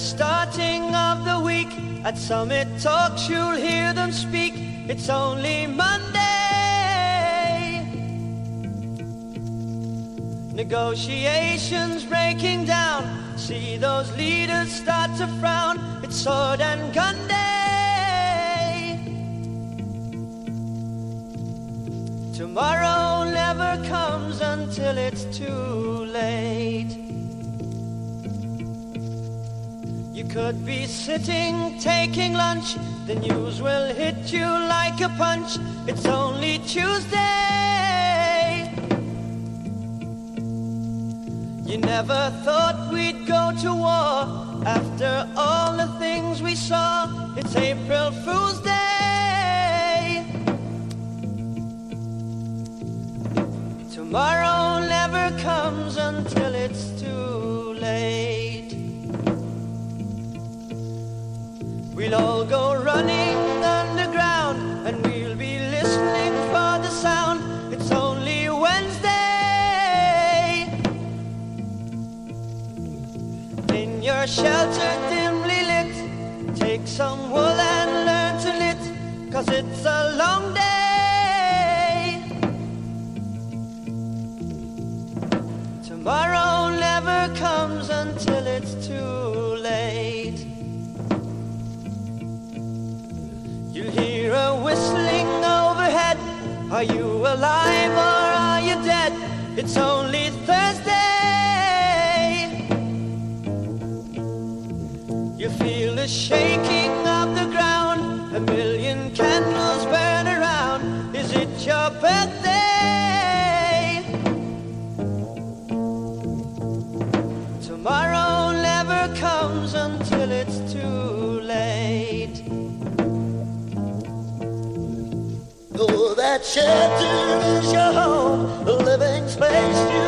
Starting of the week, at Summit Talks, you'll hear them speak. It's only Monday. Negotiations breaking down. See those leaders start to frown. It's sword and gun day. Tomorrow never comes until it's too late. Could be sitting taking lunch, the news will hit you like a punch. It's only Tuesday. You never thought we'd go to war after all the things we saw. It's April Fool's Day. Tomorrow never comes until it's We'll all go running underground and we'll be listening for the sound. It's only Wednesday. In your shelter dimly lit, take some wool and learn to knit, cause it's a long Are you alive or are you dead? It's only Thursday. You feel the shaking shelter is your home, the living space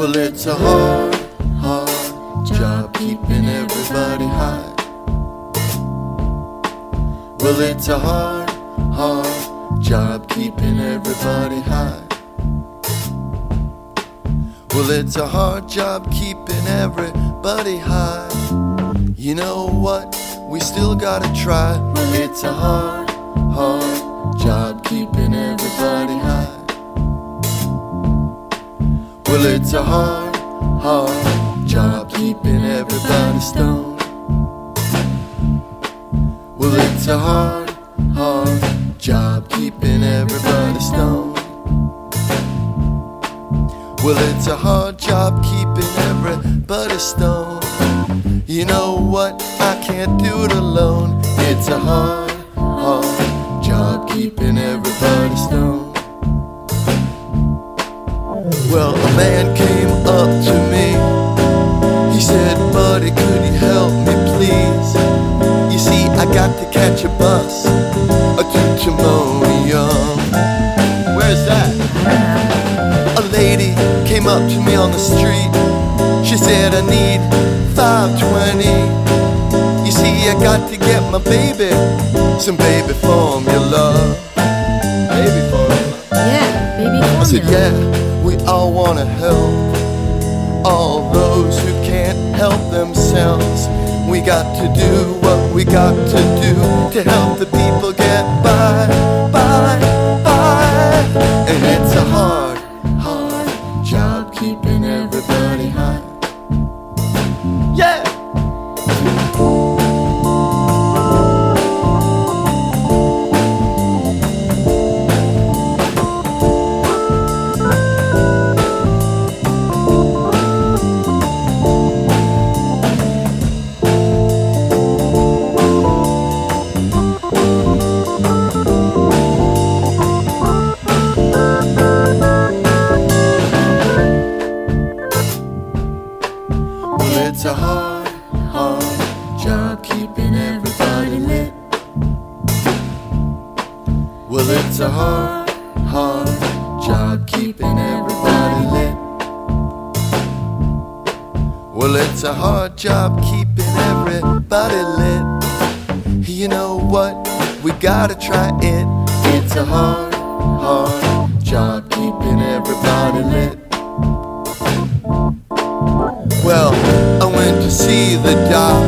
Well, it's a hard, hard job keeping everybody high. Well, it's a hard, hard job keeping everybody high. Well, it's a hard job keeping everybody high. You know what? We still gotta try. It's a hard, hard job keeping Well, it's a hard, hard job keeping everybody stoned. Well, it's a hard, hard job keeping everybody stoned. Well, it's a hard job keeping everybody stoned. You know what? I can't do it alone. It's a hard, hard job keeping everybody stoned. Well, a man came up to me. He said, Buddy, could you help me, please? You see, I got to catch a bus a to Timonium. Where's that? Uh-huh. A lady came up to me on the street. She said, I need 520. You see, I got to get my baby some baby formula. Baby formula. Yeah, baby I said, formula. yeah, all wanna help all those who can't help themselves. We got to do what we got to do to help the people get by, by. Job keeping everybody lit. You know what? We gotta try it. It's a hard, hard job keeping everybody lit. Well, I went to see the doc.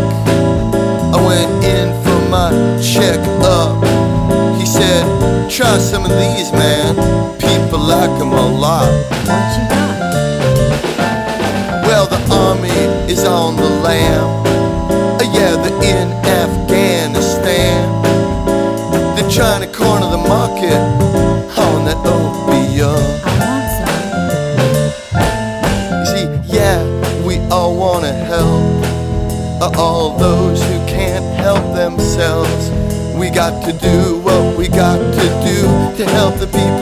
I went in for my checkup. He said, try some of these, man. People like like 'em a lot. Is on the lam. Uh, yeah, they're in Afghanistan. They're trying to corner the market on that opium. Want. You see, yeah, we all wanna help uh, all those who can't help themselves. We got to do what we got to do to help the people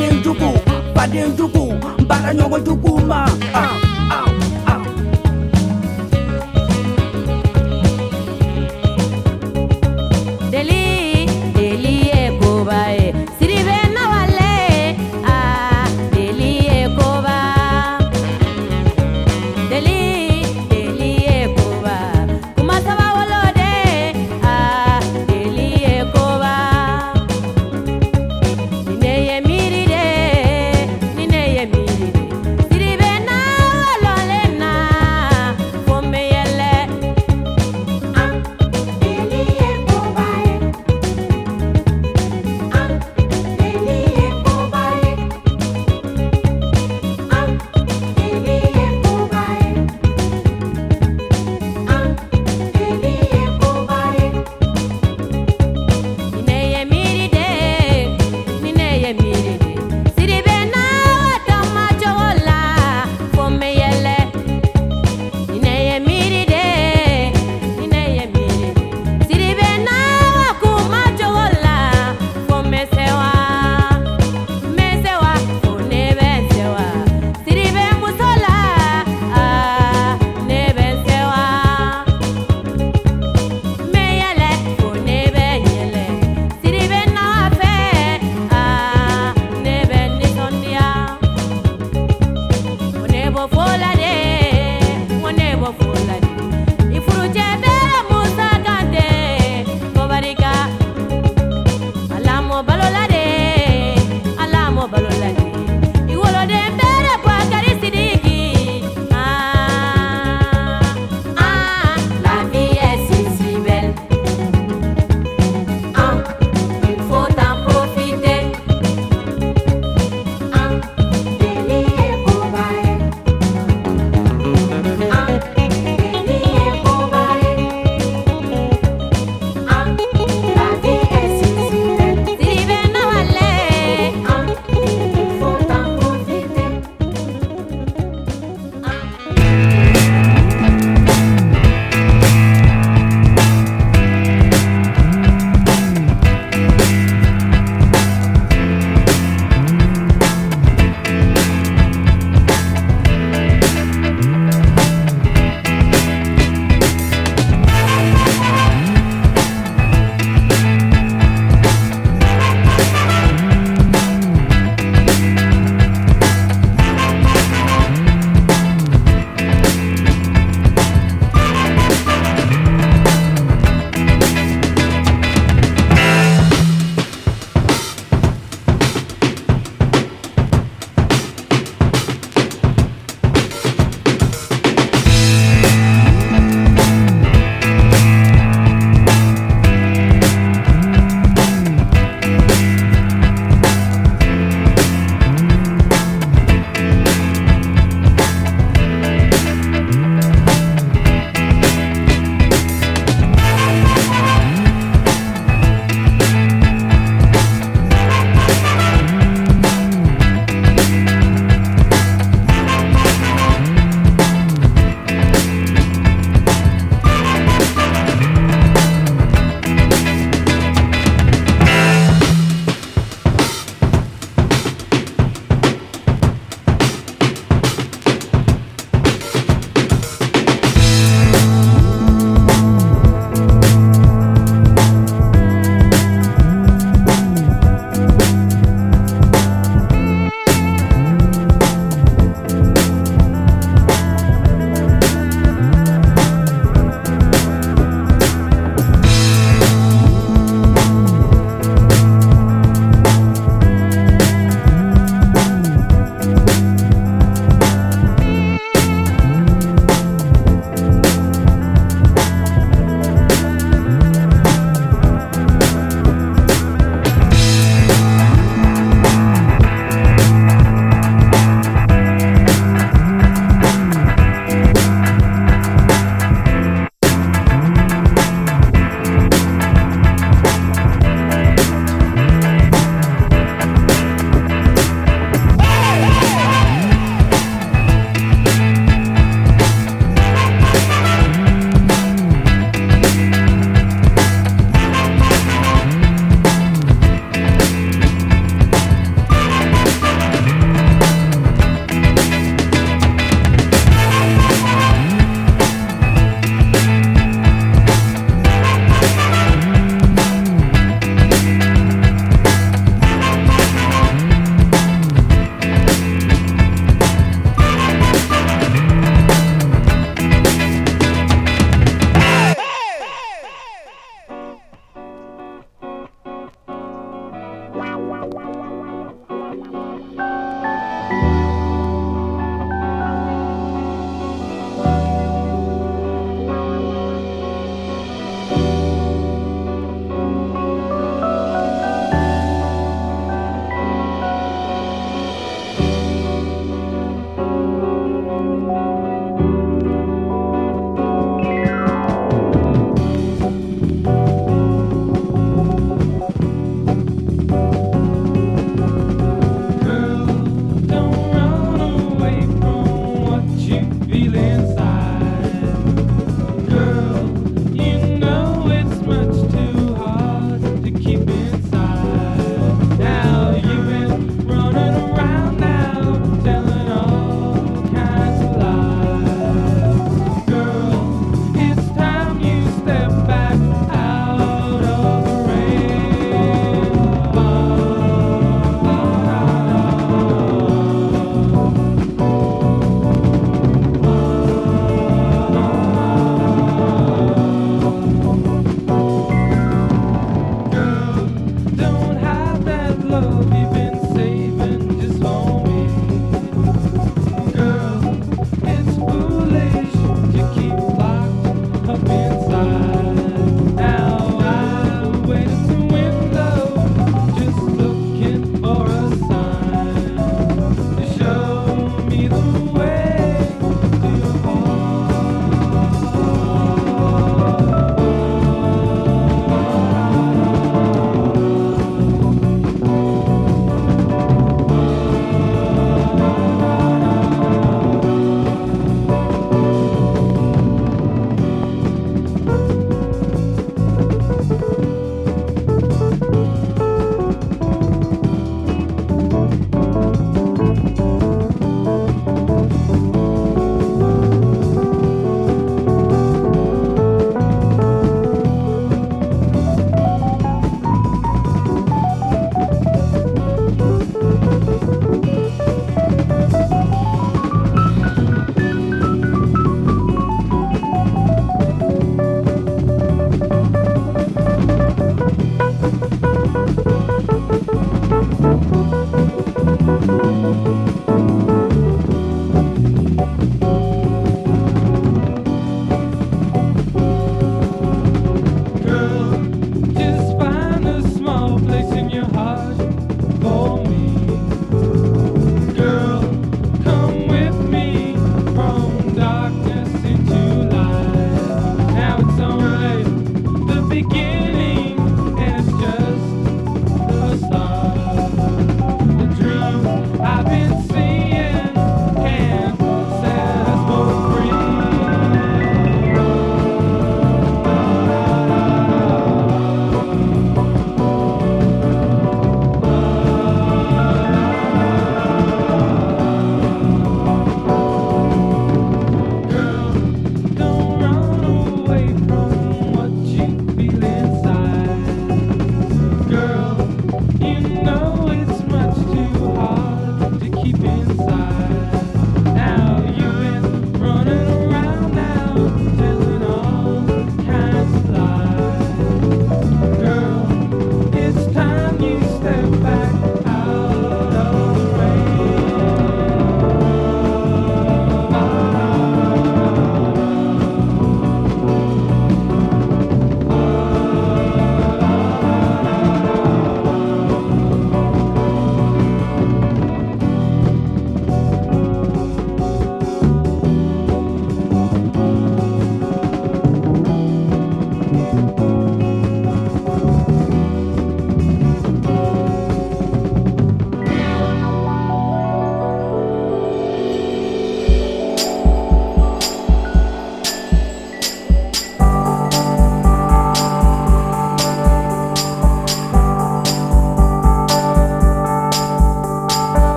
badenduku badenduku mbaranyogo ndukuma ah.